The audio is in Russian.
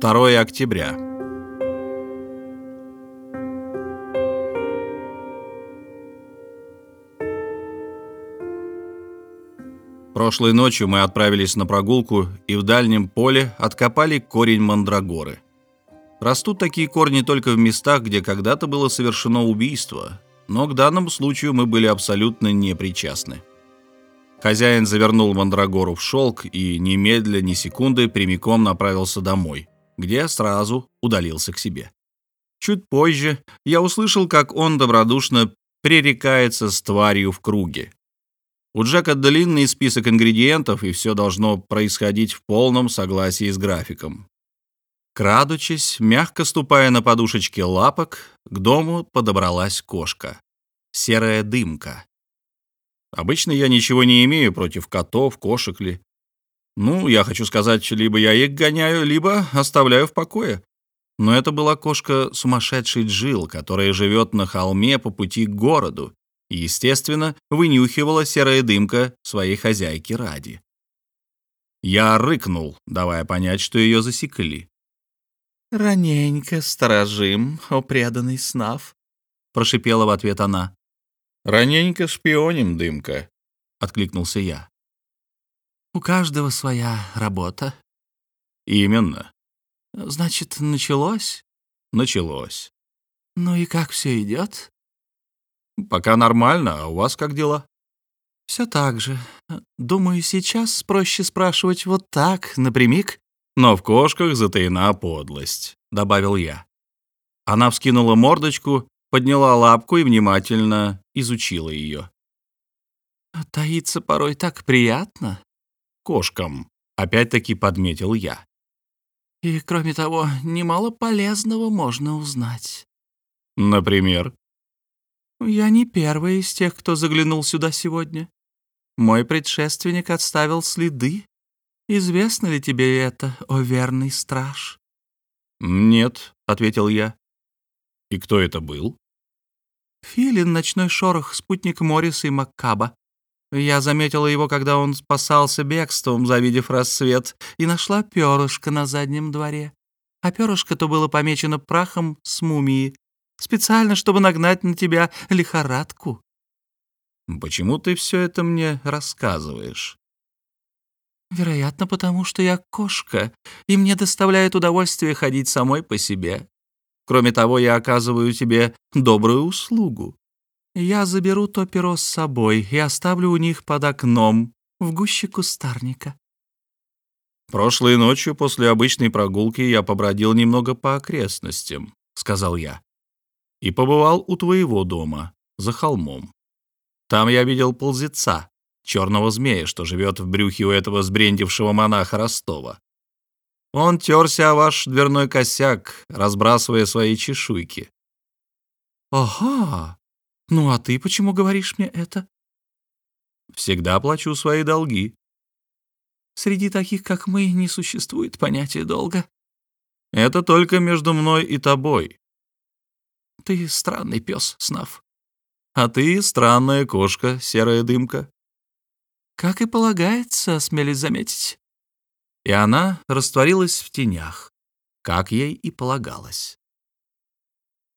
2 октября. Прошлой ночью мы отправились на прогулку и в дальнем поле откопали корень мандрагоры. Растут такие корни только в местах, где когда-то было совершено убийство, но к данному случаю мы были абсолютно непричастны. Хозяин завернул мандрагору в шелк и немедля, ни секунды прямиком направился домой, где сразу удалился к себе. Чуть позже я услышал, как он добродушно пререкается с тварью в круге, у Джека длинный список ингредиентов, и все должно происходить в полном согласии с графиком. Крадучись, мягко ступая на подушечке лапок, к дому подобралась кошка. Серая дымка. Обычно я ничего не имею против котов, кошек ли. Ну, я хочу сказать, либо я их гоняю, либо оставляю в покое. Но это была кошка сумасшедший Джил, которая живет на холме по пути к городу естественно, вынюхивала серая дымка своей хозяйки ради. Я рыкнул, давая понять, что ее засекли. «Раненько сторожим, о преданный снав», — прошипела в ответ она. «Раненько шпионим, дымка», — откликнулся я. «У каждого своя работа». «Именно». «Значит, началось?» «Началось». «Ну и как все идет?» «Пока нормально, а у вас как дела?» «Все так же. Думаю, сейчас проще спрашивать вот так, напрямик». «Но в кошках затаена подлость», — добавил я. Она вскинула мордочку, подняла лапку и внимательно изучила ее. «Таиться порой так приятно». «Кошкам», — опять-таки подметил я. «И, кроме того, немало полезного можно узнать». «Например?» Я не первый из тех, кто заглянул сюда сегодня. Мой предшественник отставил следы. Известно ли тебе это, о верный страж?» «Нет», — ответил я. «И кто это был?» «Филин, ночной шорох, спутник Морриса и Маккаба. Я заметила его, когда он спасался бегством, завидев рассвет, и нашла перышко на заднем дворе. А перышко-то было помечено прахом с мумии, Специально, чтобы нагнать на тебя лихорадку. Почему ты все это мне рассказываешь? Вероятно, потому что я кошка, и мне доставляет удовольствие ходить самой по себе. Кроме того, я оказываю тебе добрую услугу. Я заберу то перо с собой и оставлю у них под окном, в гуще кустарника. «Прошлой ночью после обычной прогулки я побродил немного по окрестностям», — сказал я и побывал у твоего дома, за холмом. Там я видел ползеца, черного змея, что живет в брюхе у этого сбрендившего монаха Ростова. Он терся о ваш дверной косяк, разбрасывая свои чешуйки. «Ага! Ну а ты почему говоришь мне это?» «Всегда плачу свои долги». «Среди таких, как мы, не существует понятия долга». «Это только между мной и тобой. Ты странный пес, Снав. А ты странная кошка, серая дымка. Как и полагается, осмелись заметить. И она растворилась в тенях, как ей и полагалось.